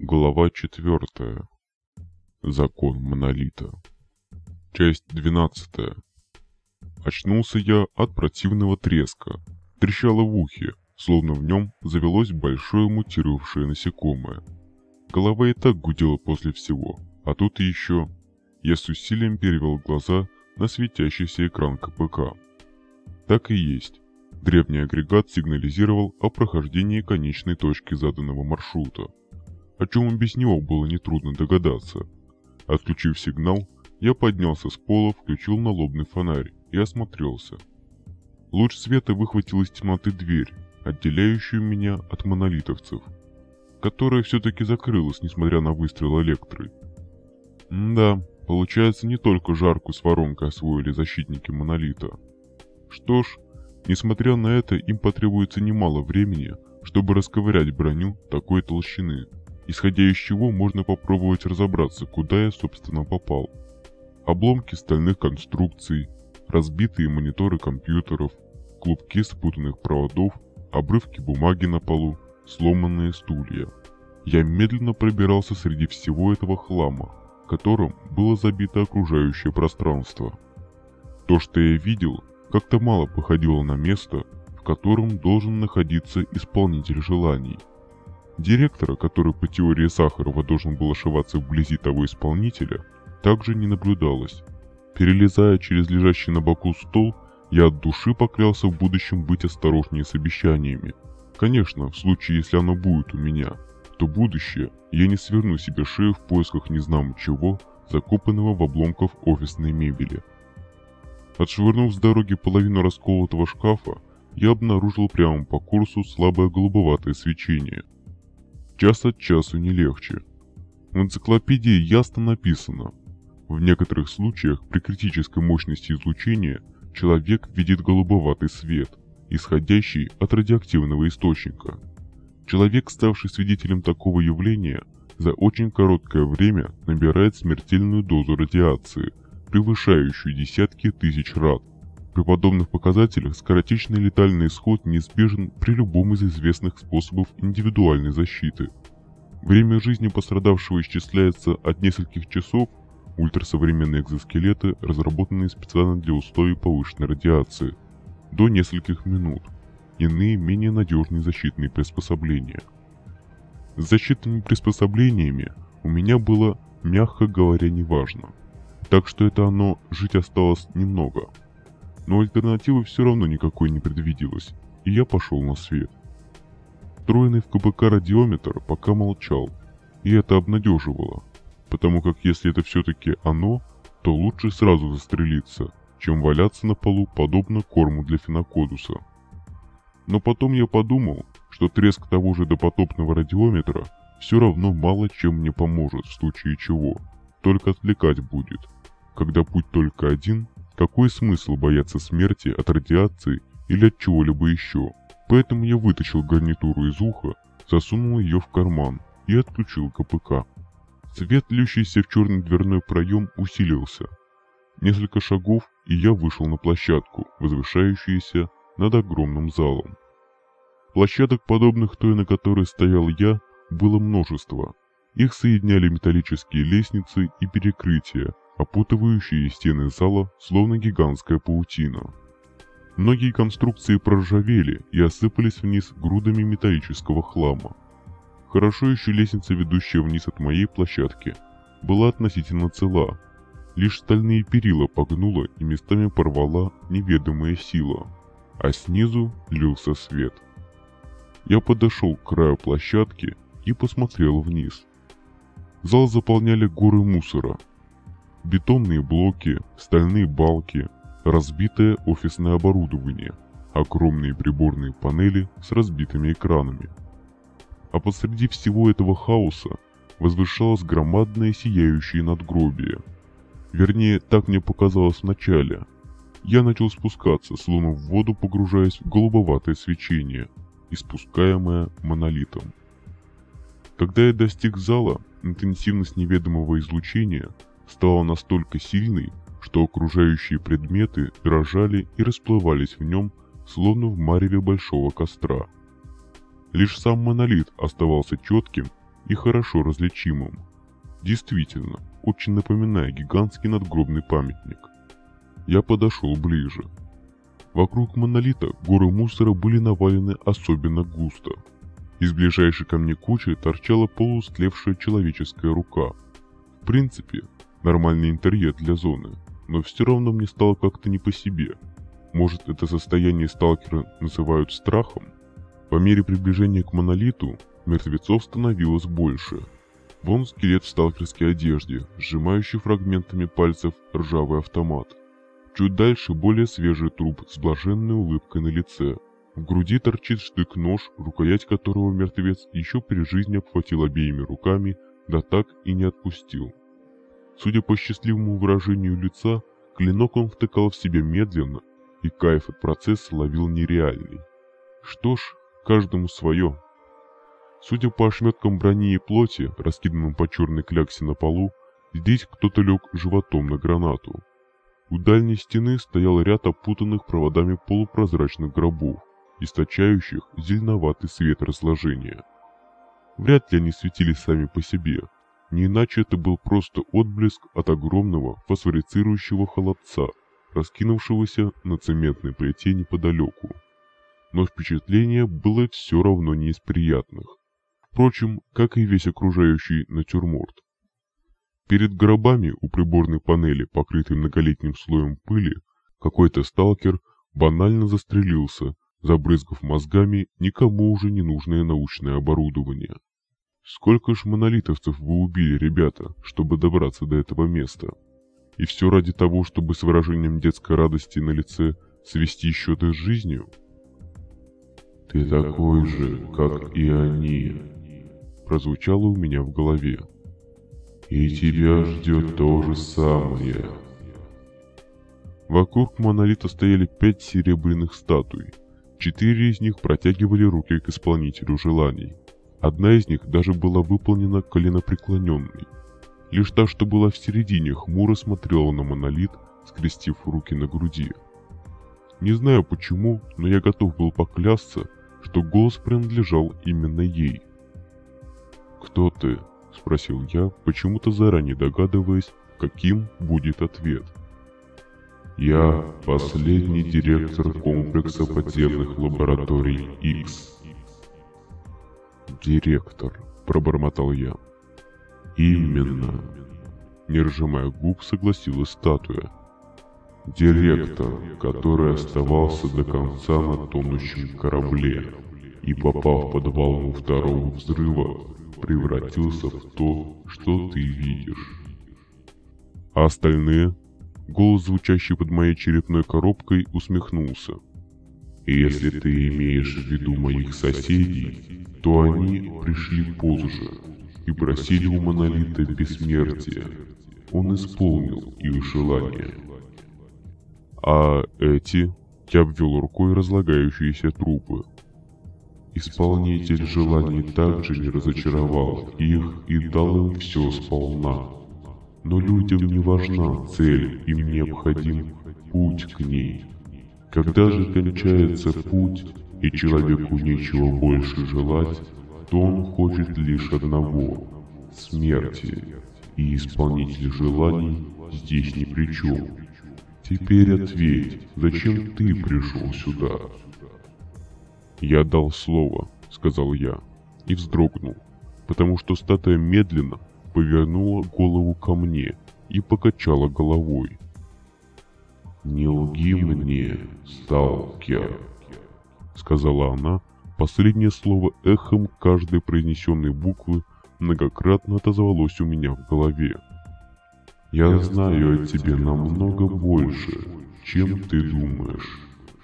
Глава четвертая. Закон Монолита. Часть двенадцатая. Очнулся я от противного треска. Трещало в ухе, словно в нем завелось большое мутировавшее насекомое. Голова и так гудела после всего, а тут еще... Я с усилием перевел глаза на светящийся экран КПК. Так и есть. Древний агрегат сигнализировал о прохождении конечной точки заданного маршрута о чем и без него было нетрудно догадаться. Отключив сигнал, я поднялся с пола, включил налобный фонарь и осмотрелся. Луч света выхватил из темноты дверь, отделяющую меня от монолитовцев, которая все-таки закрылась, несмотря на выстрел электры. М да, получается, не только жарку с воронкой освоили защитники монолита. Что ж, несмотря на это, им потребуется немало времени, чтобы расковырять броню такой толщины исходя из чего можно попробовать разобраться, куда я, собственно, попал. Обломки стальных конструкций, разбитые мониторы компьютеров, клубки спутанных проводов, обрывки бумаги на полу, сломанные стулья. Я медленно пробирался среди всего этого хлама, которым было забито окружающее пространство. То, что я видел, как-то мало походило на место, в котором должен находиться исполнитель желаний – Директора, который по теории Сахарова должен был ошиваться вблизи того исполнителя, также не наблюдалось. Перелезая через лежащий на боку стол, я от души поклялся в будущем быть осторожнее с обещаниями. Конечно, в случае, если оно будет у меня, то будущее я не сверну себе шею в поисках незнамо чего, закопанного в обломках офисной мебели. Отшвырнув с дороги половину расколотого шкафа, я обнаружил прямо по курсу слабое голубоватое свечение – час от часу не легче. В энциклопедии ясно написано, в некоторых случаях при критической мощности излучения человек видит голубоватый свет, исходящий от радиоактивного источника. Человек, ставший свидетелем такого явления, за очень короткое время набирает смертельную дозу радиации, превышающую десятки тысяч рад. При подобных показателях скоротечный летальный исход неизбежен при любом из известных способов индивидуальной защиты. Время жизни пострадавшего исчисляется от нескольких часов, ультрасовременные экзоскелеты, разработанные специально для условий повышенной радиации, до нескольких минут, иные менее надежные защитные приспособления. С защитными приспособлениями у меня было, мягко говоря, неважно, так что это оно жить осталось немного – но альтернативы все равно никакой не предвиделось, и я пошел на свет. Встроенный в КБК радиометр пока молчал, и это обнадеживало, потому как если это все-таки оно, то лучше сразу застрелиться, чем валяться на полу подобно корму для фенокодуса. Но потом я подумал, что треск того же допотопного радиометра все равно мало чем мне поможет в случае чего, только отвлекать будет, когда путь только один какой смысл бояться смерти от радиации или от чего-либо еще? Поэтому я вытащил гарнитуру из уха, засунул ее в карман и отключил КПК. Свет, льющийся в черный дверной проем, усилился. Несколько шагов, и я вышел на площадку, возвышающуюся над огромным залом. Площадок, подобных той, на которой стоял я, было множество. Их соединяли металлические лестницы и перекрытия, опутывающие стены зала, словно гигантская паутина. Многие конструкции проржавели и осыпались вниз грудами металлического хлама. Хорошо еще лестница, ведущая вниз от моей площадки, была относительно цела. Лишь стальные перила погнула и местами порвала неведомая сила, а снизу лился свет. Я подошел к краю площадки и посмотрел вниз. Зал заполняли горы мусора, бетонные блоки, стальные балки, разбитое офисное оборудование, огромные приборные панели с разбитыми экранами. А посреди всего этого хаоса возвышалось громадное сияющее надгробие. Вернее, так мне показалось вначале. Я начал спускаться, словно в воду погружаясь в голубоватое свечение, испускаемое монолитом. Когда я достиг зала, интенсивность неведомого излучения стала настолько сильной, что окружающие предметы дрожали и расплывались в нем, словно в мареве большого костра. Лишь сам монолит оставался четким и хорошо различимым. Действительно, очень напоминая гигантский надгробный памятник. Я подошел ближе. Вокруг монолита горы мусора были навалены особенно густо. Из ближайшей ко мне кучи торчала полустлевшая человеческая рука. В принципе, нормальный интерьер для зоны, но все равно мне стало как-то не по себе. Может, это состояние сталкера называют страхом? По мере приближения к монолиту, мертвецов становилось больше. Вон скелет в сталкерской одежде, сжимающий фрагментами пальцев ржавый автомат. Чуть дальше более свежий труп с блаженной улыбкой на лице. В груди торчит штык-нож, рукоять которого мертвец еще при жизни обхватил обеими руками, да так и не отпустил. Судя по счастливому выражению лица, клинок он втыкал в себя медленно, и кайф от процесса ловил нереальный. Что ж, каждому свое. Судя по ошметкам брони и плоти, раскиданным по черной кляксе на полу, здесь кто-то лег животом на гранату. У дальней стены стоял ряд опутанных проводами полупрозрачных гробов, источающих зеленоватый свет разложения. Вряд ли они светились сами по себе, не иначе это был просто отблеск от огромного фосфорицирующего холодца, раскинувшегося на цементной плите неподалеку но впечатление было все равно не из приятных. Впрочем, как и весь окружающий натюрморт. Перед гробами у приборной панели, покрытой многолетним слоем пыли, какой-то сталкер банально застрелился, забрызгав мозгами никому уже не нужное научное оборудование. Сколько ж монолитовцев вы убили, ребята, чтобы добраться до этого места? И все ради того, чтобы с выражением детской радости на лице свести счеты с жизнью? «Ты такой же, как и они», прозвучало у меня в голове. «И тебя ждет то же самое». Вокруг монолита стояли пять серебряных статуй. Четыре из них протягивали руки к исполнителю желаний. Одна из них даже была выполнена коленопреклоненной. Лишь та, что была в середине, хмуро смотрела на монолит, скрестив руки на груди. Не знаю почему, но я готов был поклясться, что голос принадлежал именно ей. «Кто ты?» – спросил я, почему-то заранее догадываясь, каким будет ответ. «Я последний директор комплекса подземных лабораторий X». «Директор», – пробормотал я. «Именно», – не разжимая губ, согласилась статуя. Директор, который оставался до конца на тонущем корабле и, попав под волну второго взрыва, превратился в то, что ты видишь. А остальные? Голос, звучащий под моей черепной коробкой, усмехнулся. Если ты имеешь в виду моих соседей, то они пришли позже и просили у Монолита бессмертия. Он исполнил их желание. А эти? Я обвел рукой разлагающиеся трупы. Исполнитель желаний также не разочаровал их и дал им все сполна. Но людям не важна цель, им необходим путь к ней. Когда же кончается путь, и человеку нечего больше желать, то он хочет лишь одного – смерти. И исполнитель желаний здесь ни при чем. Теперь ответь, зачем ты пришел сюда? «Я дал слово», — сказал я, и вздрогнул, потому что статуя медленно повернула голову ко мне и покачала головой. «Не лги мне, сталкер», — сказала она, последнее слово эхом каждой произнесенной буквы многократно отозвалось у меня в голове. Я знаю о тебе намного больше, чем ты думаешь.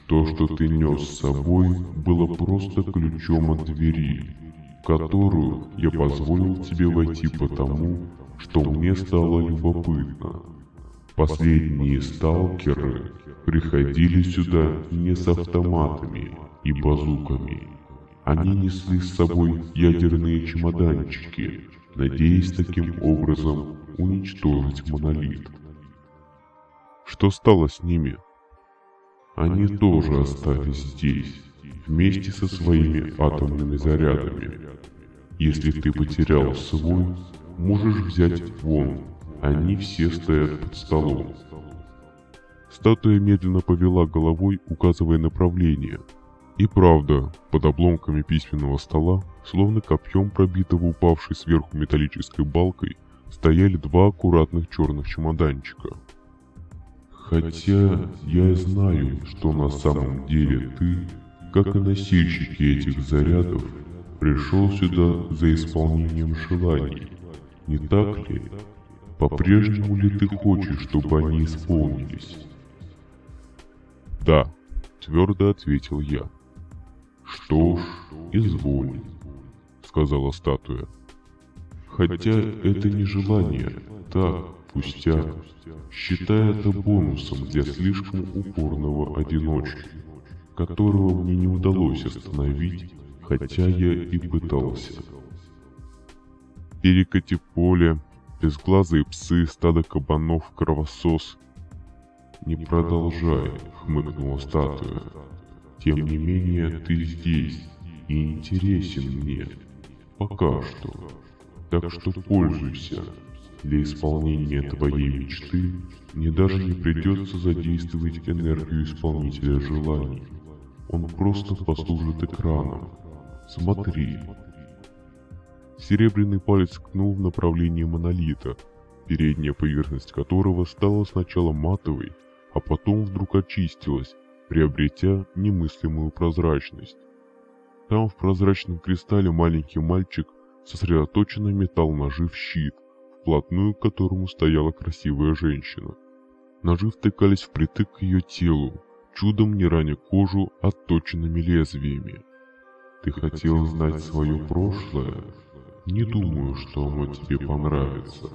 То, что ты нес с собой, было просто ключом от двери, в которую я позволил тебе войти потому, что мне стало любопытно. Последние сталкеры приходили сюда не с автоматами и базуками. Они несли с собой ядерные чемоданчики, надеясь таким образом уничтожить монолит. Что стало с ними? Они тоже остались здесь, вместе со своими атомными зарядами. Если ты потерял свой, можешь взять вон. Они все стоят под столом. Статуя медленно повела головой, указывая направление. И правда, под обломками письменного стола, словно копьем пробитого упавшей сверху металлической балкой, стояли два аккуратных черных чемоданчика. Хотя я знаю, что на самом деле ты, как и носильщики этих зарядов, пришел сюда за исполнением желаний. Не так ли? По-прежнему ли ты хочешь, чтобы они исполнились? Да, твердо ответил я. Что ж, изволь, сказала статуя. Хотя это не желание, так, пустяк. Считай это бонусом для слишком упорного одиночки, которого мне не удалось остановить, хотя я и пытался. Перекати поле, безглазые псы, стадо кабанов, кровосос. «Не продолжай», — хмыкнула статуя. «Тем не менее, ты здесь и интересен мне. Пока что. Так что пользуйся. Для исполнения твоей мечты мне даже не придется задействовать энергию исполнителя желаний. Он просто послужит экраном. Смотри». Серебряный палец ткнул в направлении монолита, передняя поверхность которого стала сначала матовой, а потом вдруг очистилась, приобретя немыслимую прозрачность. Там в прозрачном кристалле маленький мальчик сосредоточенно метал ножи в щит, вплотную к которому стояла красивая женщина. Ножи втыкались впритык к ее телу, чудом не раня кожу отточенными лезвиями. «Ты хотел знать свое прошлое? Не думаю, что оно тебе понравится.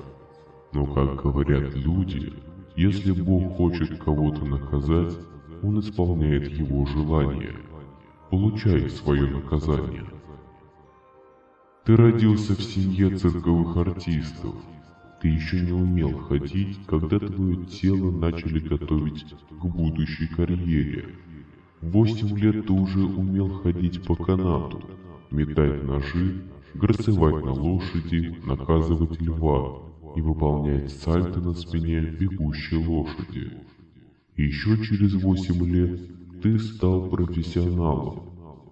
Но, как говорят люди, если Бог хочет кого-то наказать, Он исполняет его желание. Получай свое наказание. Ты родился в семье цирковых артистов. Ты еще не умел ходить, когда твое тело начали готовить к будущей карьере. Восемь лет ты уже умел ходить по канату, метать ножи, грацевать на лошади, наказывать льва и выполнять сальто на спине бегущей лошади. Еще через восемь лет ты стал профессионалом,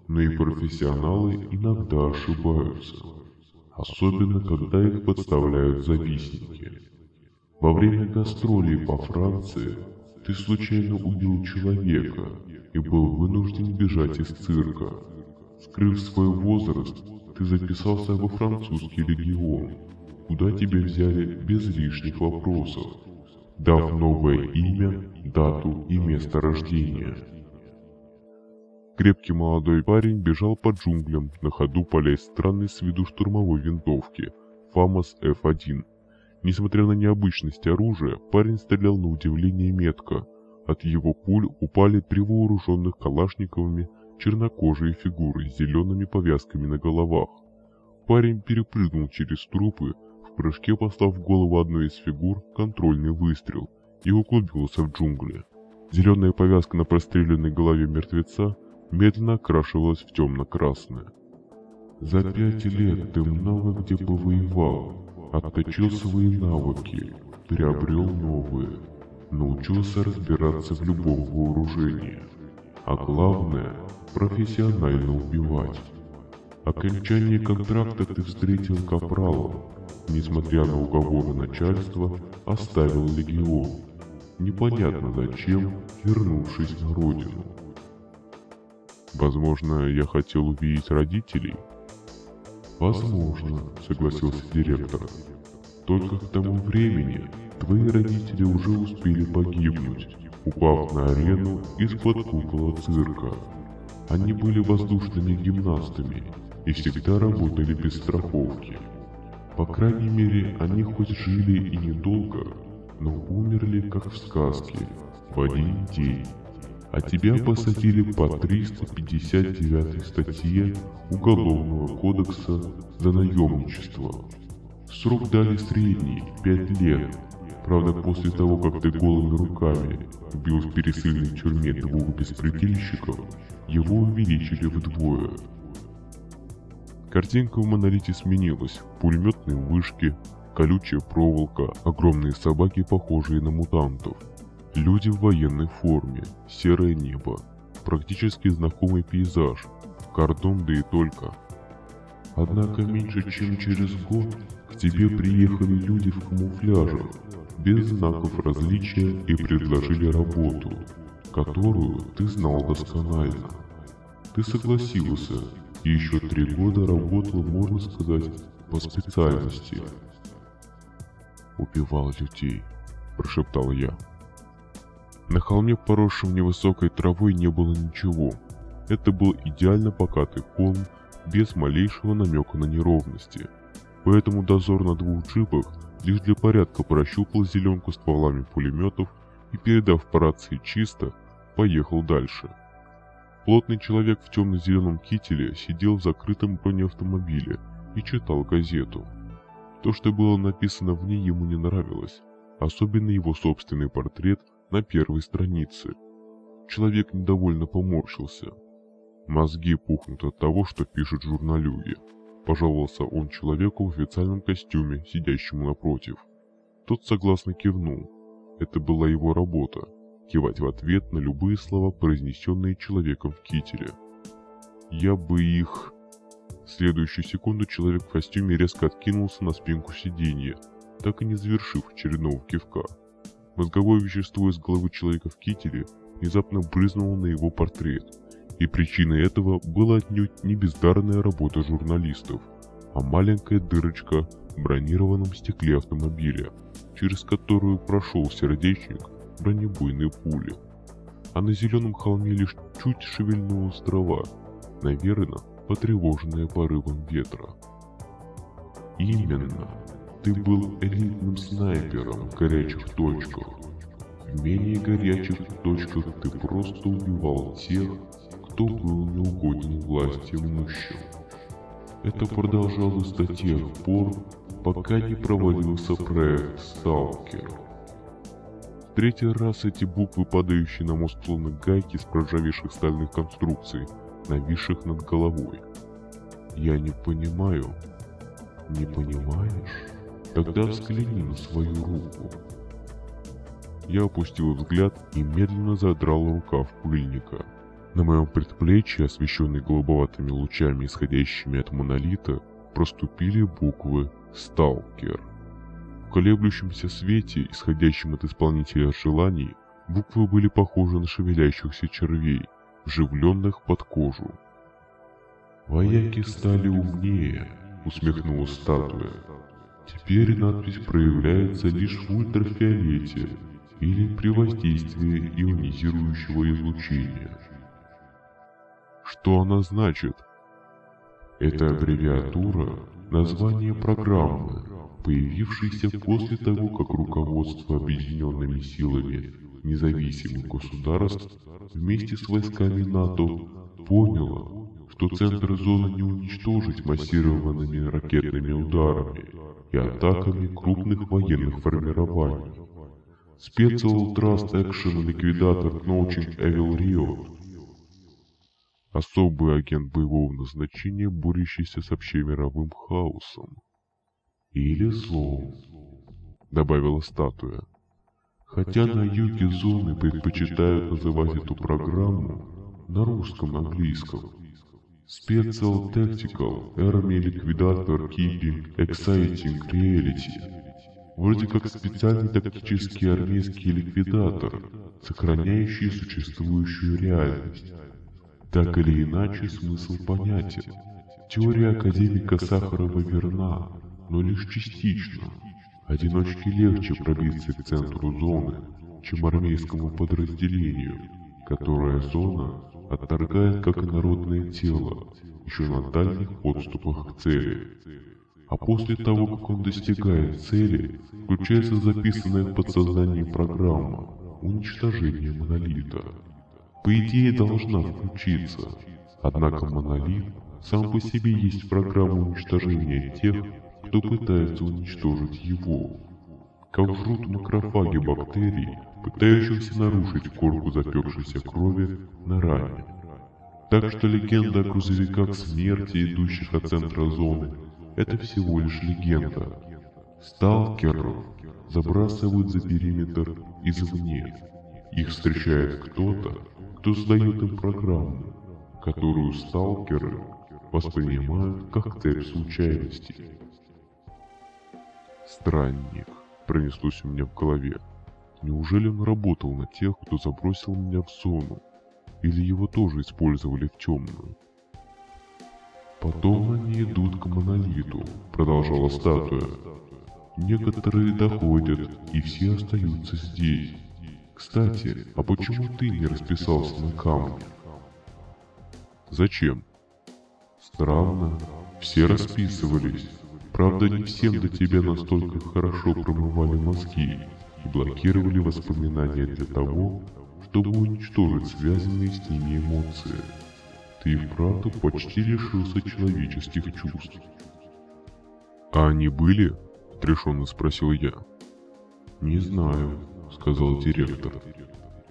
но и профессионалы иногда ошибаются, особенно когда их подставляют завистники. Во время гастролей по Франции ты случайно убил человека и был вынужден бежать из цирка. Скрыв свой возраст, ты записался во французский легион, куда тебя взяли без лишних вопросов, дав новое имя, дату и место рождения. Крепкий молодой парень бежал по джунглям, на ходу палясь странной с виду штурмовой винтовки ФАМАС F1. Несмотря на необычность оружия, парень стрелял на удивление метко. От его пуль упали три вооруженных калашниковыми чернокожие фигуры с зелеными повязками на головах. Парень перепрыгнул через трупы, в прыжке послав в голову одной из фигур контрольный выстрел и углубился в джунгли. Зеленая повязка на простреленной голове мертвеца медленно окрашивалась в темно-красное. За пять лет ты много где повоевал, отточил свои навыки, приобрел новые, научился разбираться в любом вооружении, а главное – профессионально убивать. Окончание контракта ты встретил капралом, несмотря на уговоры начальства, оставил легион, непонятно зачем, вернувшись на родину. Возможно, я хотел увидеть родителей? Возможно, согласился директор. Только к тому времени твои родители уже успели погибнуть, упав на арену из-под купола цирка. Они были воздушными гимнастами и всегда работали без страховки. По крайней мере, они хоть жили и недолго, но умерли как в сказке, в один день а тебя посадили по 359 статье Уголовного кодекса за наемничество. Срок дали средний – 5 лет. Правда, после того, как ты голыми руками убил в пересыльной тюрьме двух беспредельщиков, его увеличили вдвое. Картинка в монолите сменилась. Пулеметные вышки, колючая проволока, огромные собаки, похожие на мутантов. Люди в военной форме, серое небо, практически знакомый пейзаж, кордон да и только. Однако меньше чем через год к тебе приехали люди в камуфляжах, без знаков различия и предложили работу, которую ты знал досконально. Ты согласился и еще три года работал, можно сказать, по специальности. «Убивал людей», – прошептал я. На холме, поросшем невысокой травой, не было ничего. Это был идеально покатый холм, без малейшего намека на неровности. Поэтому дозор на двух джипах лишь для порядка прощупал зеленку стволами пулеметов и, передав по рации чисто, поехал дальше. Плотный человек в темно-зеленом кителе сидел в закрытом бронеавтомобиле и читал газету. То, что было написано в ней, ему не нравилось, особенно его собственный портрет на первой странице. Человек недовольно поморщился. Мозги пухнут от того, что пишет журналюги. Пожаловался он человеку в официальном костюме, сидящему напротив. Тот согласно кивнул. Это была его работа – кивать в ответ на любые слова, произнесенные человеком в кителе. Я бы их... В следующую секунду человек в костюме резко откинулся на спинку сиденья, так и не завершив очередного кивка. Мозговое вещество из головы человека в кителе внезапно брызнуло на его портрет – и причиной этого была отнюдь не бездарная работа журналистов, а маленькая дырочка в бронированном стекле автомобиля, через которую прошел сердечник бронебойной пули. А на зеленом холме лишь чуть шевельнулась трава, наверное, потревоженная порывом ветра. Именно. Ты был элитным снайпером в горячих точках. В менее горячих точках ты просто убивал тех, кто был неугоден власти имущим. Это продолжалось до тех пор, пока не провалился проект «Сталкер». Третий раз эти буквы, падающие на мост словно гайки с проржавевших стальных конструкций, нависших над головой. Я не понимаю. Не понимаешь? Тогда взгляни на свою руку. Я опустил взгляд и медленно задрал рукав пыльника. На моем предплечье, освещенной голубоватыми лучами, исходящими от монолита, проступили буквы «Сталкер». В колеблющемся свете, исходящем от исполнителя желаний, буквы были похожи на шевелящихся червей, вживленных под кожу. «Вояки стали умнее», — усмехнулась статуя. «Теперь надпись проявляется лишь в ультрафиолете или при воздействии ионизирующего излучения». Что она значит? Это аббревиатура – название программы, появившейся после того, как руководство объединенными силами независимых государств вместе с войсками НАТО поняло, что центр зоны не уничтожить массированными ракетными ударами и атаками крупных военных формирований. Special Trust Action Liquidator Knowledge Evil Riot особый агент боевого назначения, борющийся с общемировым хаосом. Или злом, добавила статуя. Хотя на юге зоны предпочитают называть эту программу на русском английском. Special Tactical Army Liquidator Keeping Exciting Reality. Вроде как специальный тактический армейский ликвидатор, сохраняющий существующую реальность. Так или иначе, смысл понятен. Теория академика Сахарова верна, но лишь частично. Одиночке легче пробиться к центру зоны, чем армейскому подразделению, которое зона отторгает как инородное тело, еще на дальних подступах к цели. А после того, как он достигает цели, включается записанная в подсознании программа уничтожения монолита по идее должна включиться. Однако монолит сам по себе есть программа уничтожения тех, кто пытается уничтожить его. Как жрут макрофаги бактерий, пытающихся нарушить корку запекшейся крови на ране. Так что легенда о грузовиках смерти, идущих от центра зоны, это всего лишь легенда. Сталкеров забрасывают за периметр извне. Их встречает кто-то, кто сдает им программу, которую сталкеры воспринимают как цепь случайностей. Странник, пронеслось у меня в голове. Неужели он работал на тех, кто забросил меня в зону? Или его тоже использовали в темную? Потом они идут к монолиту, продолжала статуя. Некоторые доходят, и все остаются здесь. Кстати, а почему ты не расписался на камне? Зачем? Странно. Все расписывались. Правда, не всем до тебя настолько хорошо промывали мозги и блокировали воспоминания для того, чтобы уничтожить связанные с ними эмоции. Ты и вправду почти лишился человеческих чувств. А они были? Отрешенно спросил я. Не знаю, сказал директор.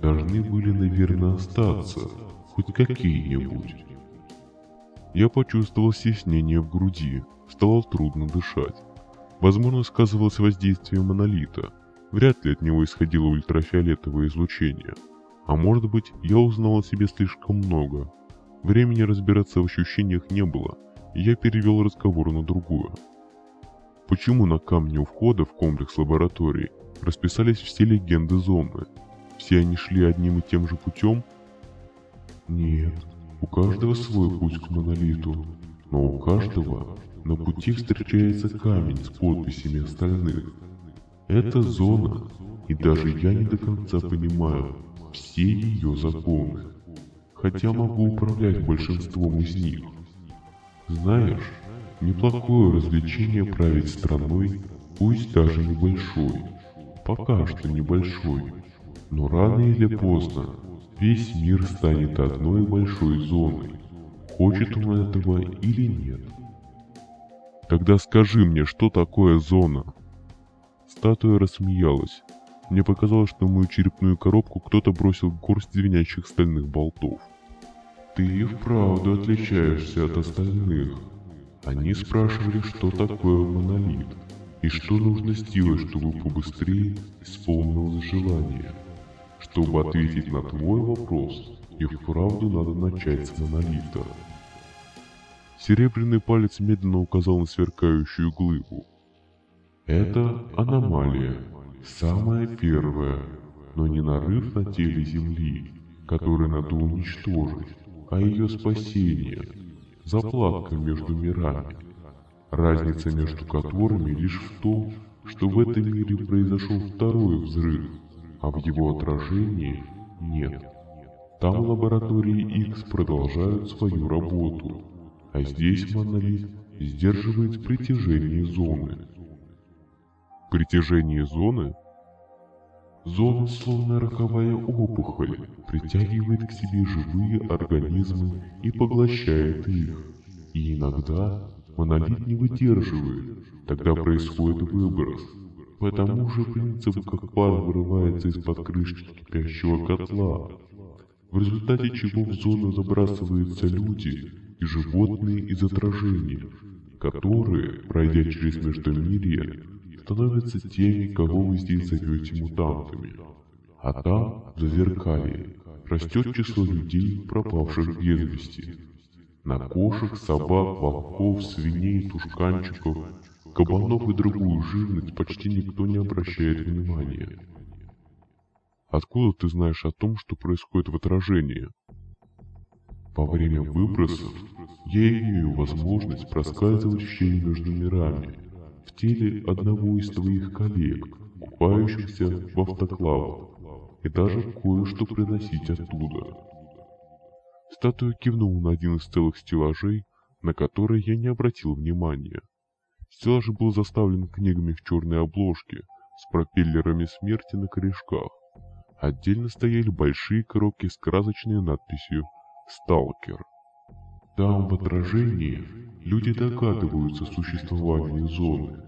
Должны были, наверное, остаться, хоть какие-нибудь. Я почувствовал стеснение в груди, стало трудно дышать. Возможно, сказывалось воздействие монолита. Вряд ли от него исходило ультрафиолетовое излучение. А может быть, я узнал о себе слишком много. Времени разбираться в ощущениях не было, и я перевел разговор на другое. Почему на камне у входа в комплекс лабораторий расписались все легенды зоны? Все они шли одним и тем же путем? Нет, у каждого свой путь к монолиту, но у каждого на пути встречается камень с подписями остальных. Это зона, и даже я не до конца понимаю все ее законы, хотя могу управлять большинством из них. Знаешь, неплохое развлечение править страной, пусть даже небольшой, пока что небольшой, но рано или поздно Весь мир станет одной большой зоной. Хочет он этого или нет. Тогда скажи мне, что такое зона? Статуя рассмеялась. Мне показалось, что в мою черепную коробку кто-то бросил горсть звенящих стальных болтов. Ты и вправду отличаешься от остальных. Они спрашивали, что такое монолит, и что нужно сделать, чтобы побыстрее исполнилось желание. Чтобы ответить на твой вопрос, и вправду надо начать с монолита. Серебряный палец медленно указал на сверкающую глыбу. Это аномалия, самая первая, но не нарыв на теле Земли, который надо уничтожить, а ее спасение, заплатка между мирами. Разница между которыми лишь в том, что в этом мире произошел второй взрыв – а в его отражении нет. Там лаборатории X продолжают свою работу, а здесь монолит сдерживает притяжение зоны. Притяжение зоны? Зона, словно роковая опухоль, притягивает к себе живые организмы и поглощает их. И иногда монолит не выдерживает, тогда происходит выброс – по тому же принципу, как пар вырывается из-под крышки кипящего котла, в результате чего в зону забрасываются люди и животные из отражения, которые, пройдя через междумирье, становятся теми, кого вы здесь зовете мутантами. А там, в зазеркалье, растет число людей, пропавших без вести. На кошек, собак, волков, свиней, тушканчиков кабанов и другую живность почти никто не обращает внимания. Откуда ты знаешь о том, что происходит в отражении? Во время выбросов я имею возможность проскальзывать в щели между мирами в теле одного из твоих коллег, купающихся в автоклавах, и даже кое-что приносить оттуда. Статуя кивнула на один из целых стеллажей, на который я не обратил внимания. Стеллаж был заставлен книгами в черной обложке с пропеллерами смерти на корешках. Отдельно стояли большие коробки с красочной надписью «Сталкер». Там в отражении люди догадываются о существовании зоны.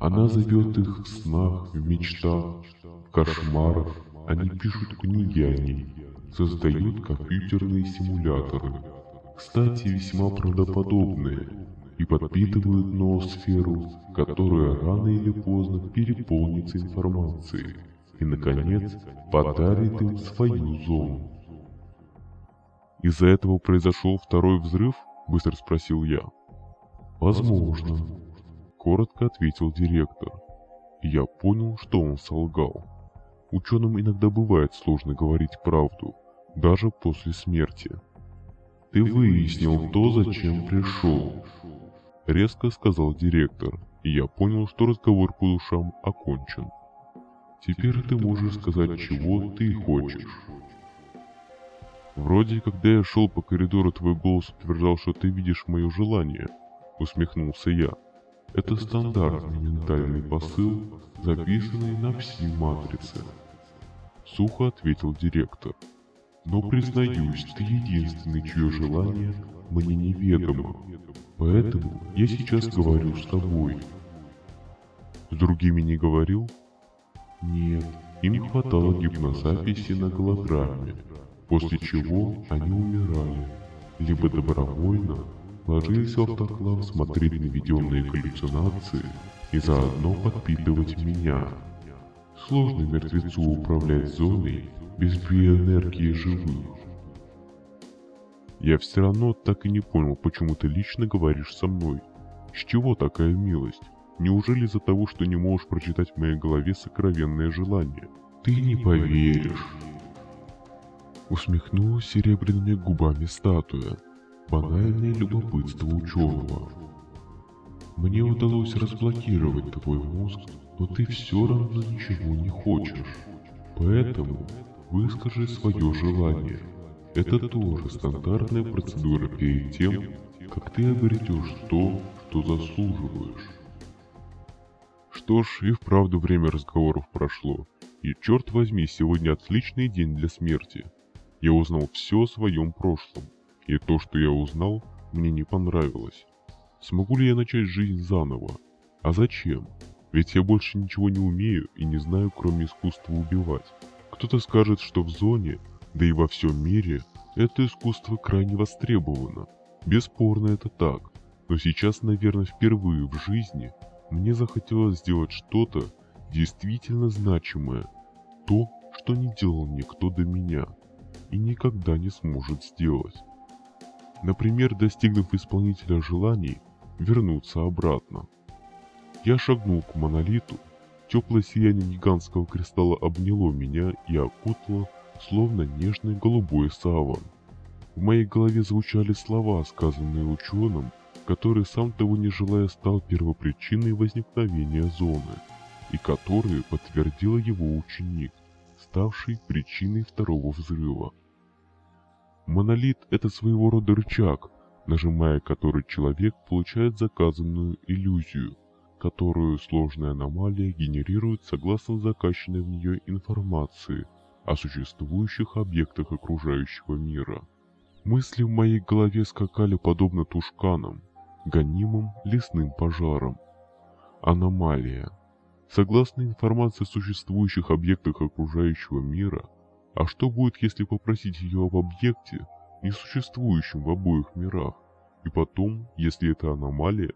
Она зовет их в снах, в мечтах, в кошмарах. Они пишут книги о ней, создают компьютерные симуляторы, кстати, весьма правдоподобные, и подпитывают ноосферу, которая рано или поздно переполнится информацией и, наконец, подарит им свою зону. «Из-за этого произошел второй взрыв?» – быстро спросил я. «Возможно», – коротко ответил директор. Я понял, что он солгал. Ученым иногда бывает сложно говорить правду, даже после смерти. «Ты выяснил то, зачем пришел», — резко сказал директор, и я понял, что разговор по душам окончен. «Теперь ты можешь сказать, чего ты хочешь». «Вроде, когда я шел по коридору, твой голос утверждал, что ты видишь мое желание», — усмехнулся я. «Это стандартный ментальный посыл, записанный на все матрицы», — сухо ответил директор. «Но признаюсь, ты единственный, чье желание мне неведомо. Поэтому я сейчас говорю с тобой». «С другими не говорил?» «Нет, им не хватало гипнозаписи на голограмме, после чего они умирали, либо добровольно ложились в автоклав смотреть наведенные галлюцинации и заодно подпитывать меня. Сложно мертвецу управлять зоной без биоэнергии живых. Я все равно так и не понял, почему ты лично говоришь со мной. С чего такая милость? Неужели из-за того, что не можешь прочитать в моей голове сокровенное желание? Ты не поверишь. Усмехнулась серебряными губами статуя. Банальное любопытство ученого. Мне удалось разблокировать твой мозг, но ты все равно ничего не хочешь. Поэтому выскажи свое желание. Это тоже стандартная процедура перед тем, как ты обретешь то, что заслуживаешь. Что ж, и вправду время разговоров прошло. И черт возьми, сегодня отличный день для смерти. Я узнал все о своем прошлом, и то, что я узнал, мне не понравилось. Смогу ли я начать жизнь заново? А зачем? Ведь я больше ничего не умею и не знаю, кроме искусства убивать. Кто-то скажет, что в зоне, да и во всем мире, это искусство крайне востребовано. Бесспорно это так, но сейчас, наверное, впервые в жизни мне захотелось сделать что-то действительно значимое. То, что не делал никто до меня и никогда не сможет сделать. Например, достигнув исполнителя желаний, вернуться обратно. Я шагнул к монолиту, теплое сияние гигантского кристалла обняло меня и окутало, словно нежный голубой саван. В моей голове звучали слова, сказанные ученым, который сам того не желая стал первопричиной возникновения зоны, и которые подтвердил его ученик, ставший причиной второго взрыва. Монолит – это своего рода рычаг, нажимая который человек получает заказанную иллюзию, которую сложная аномалия генерирует согласно закачанной в нее информации о существующих объектах окружающего мира. Мысли в моей голове скакали подобно тушканам, гонимым лесным пожаром. Аномалия. Согласно информации о существующих объектах окружающего мира, а что будет, если попросить ее об объекте, не существующем в обоих мирах, и потом, если это аномалия,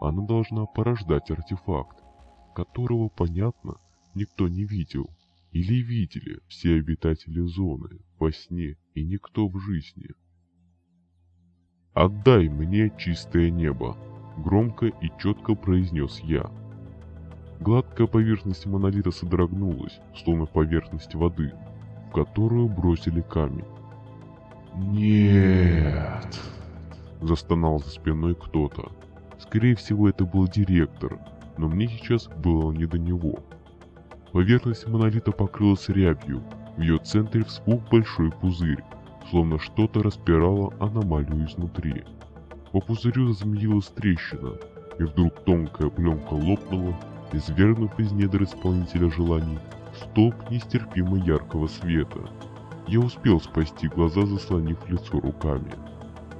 она должна порождать артефакт, которого, понятно, никто не видел, или видели все обитатели зоны во сне и никто в жизни. «Отдай мне чистое небо!» — громко и четко произнес я. Гладкая поверхность монолита содрогнулась, словно поверхность воды, в которую бросили камень. «Нет!» — застонал за спиной кто-то. Скорее всего, это был директор, но мне сейчас было не до него. Поверхность монолита покрылась рябью, в ее центре вспух большой пузырь, словно что-то распирало аномалию изнутри. По пузырю зазмеилась трещина, и вдруг тонкая пленка лопнула, извергнув из недр исполнителя желаний столб нестерпимо яркого света. Я успел спасти глаза, заслонив лицо руками.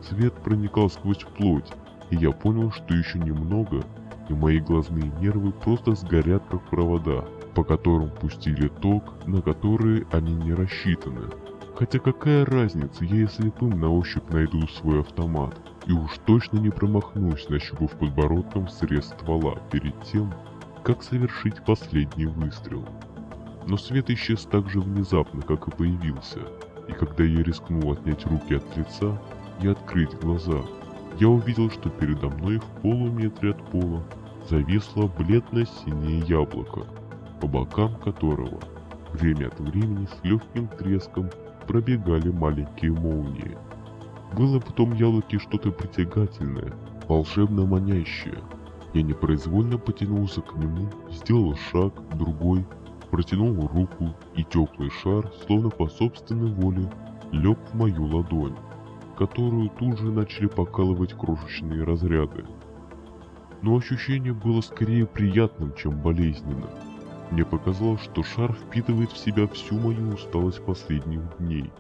Свет проникал сквозь плоть, и я понял, что еще немного, и мои глазные нервы просто сгорят, как провода, по которым пустили ток, на которые они не рассчитаны. Хотя какая разница, я и слепым на ощупь найду свой автомат. И уж точно не промахнусь, нащупав подбородком срез ствола перед тем, как совершить последний выстрел. Но свет исчез так же внезапно, как и появился, и когда я рискнул отнять руки от лица и открыть глаза, я увидел, что передо мной в полуметре от пола зависло бледно-синее яблоко, по бокам которого время от времени с легким треском пробегали маленькие молнии. Было в том яблоке что-то притягательное, волшебно манящее. Я непроизвольно потянулся к нему, сделал шаг, другой, протянул руку, и теплый шар, словно по собственной воле, лег в мою ладонь, которую тут же начали покалывать крошечные разряды. Но ощущение было скорее приятным, чем болезненным. Мне показалось, что шар впитывает в себя всю мою усталость последних дней,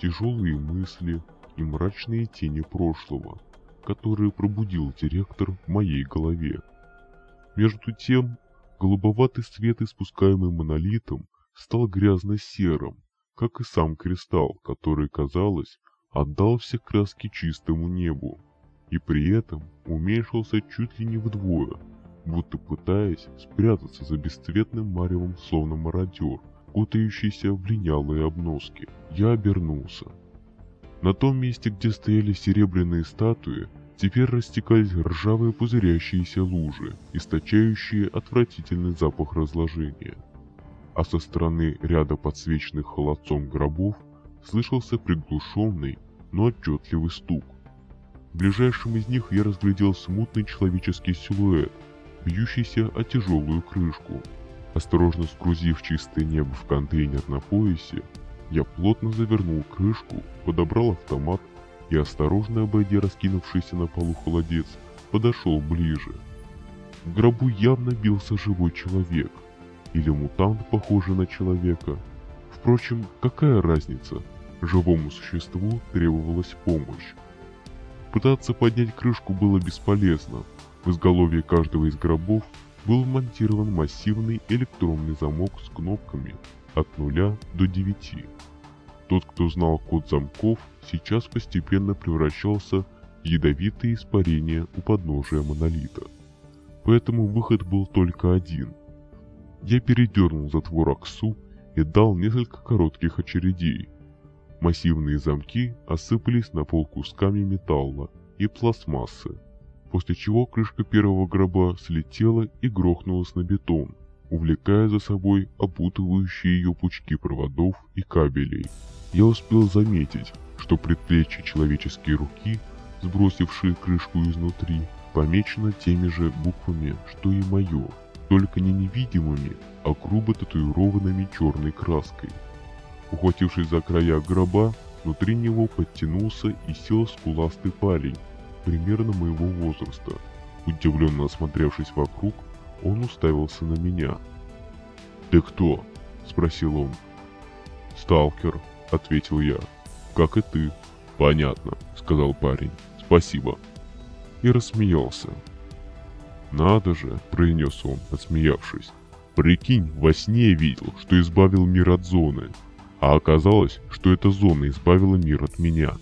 тяжелые мысли и мрачные тени прошлого, которые пробудил директор в моей голове. Между тем, голубоватый свет, испускаемый монолитом, стал грязно-серым, как и сам кристалл, который, казалось, отдал все краски чистому небу, и при этом уменьшился чуть ли не вдвое – будто пытаясь спрятаться за бесцветным маревом, словно мародер, кутающийся в линялые обноски. Я обернулся. На том месте, где стояли серебряные статуи, теперь растекались ржавые пузырящиеся лужи, источающие отвратительный запах разложения. А со стороны ряда подсвеченных холодцом гробов слышался приглушенный, но отчетливый стук. В ближайшем из них я разглядел смутный человеческий силуэт, бьющийся о тяжелую крышку. Осторожно скрузив чистое небо в контейнер на поясе, я плотно завернул крышку, подобрал автомат и, осторожно обойдя раскинувшийся на полу холодец, подошел ближе. В гробу явно бился живой человек. Или мутант, похожий на человека. Впрочем, какая разница? Живому существу требовалась помощь. Пытаться поднять крышку было бесполезно, в изголовье каждого из гробов был монтирован массивный электронный замок с кнопками от 0 до 9. Тот, кто знал код замков, сейчас постепенно превращался в ядовитые испарения у подножия монолита. Поэтому выход был только один. Я передернул затвор Аксу и дал несколько коротких очередей. Массивные замки осыпались на пол кусками металла и пластмассы, после чего крышка первого гроба слетела и грохнулась на бетон, увлекая за собой опутывающие ее пучки проводов и кабелей. Я успел заметить, что предплечье человеческие руки, сбросившие крышку изнутри, помечено теми же буквами, что и мое, только не невидимыми, а грубо татуированными черной краской. Ухватившись за края гроба, внутри него подтянулся и сел скуластый парень примерно моего возраста. Удивленно осмотревшись вокруг, он уставился на меня. «Ты кто?» – спросил он. «Сталкер», – ответил я. «Как и ты». «Понятно», – сказал парень. «Спасибо». И рассмеялся. «Надо же», – произнес он, отсмеявшись. «Прикинь, во сне видел, что избавил мир от зоны, а оказалось, что эта зона избавила мир от меня».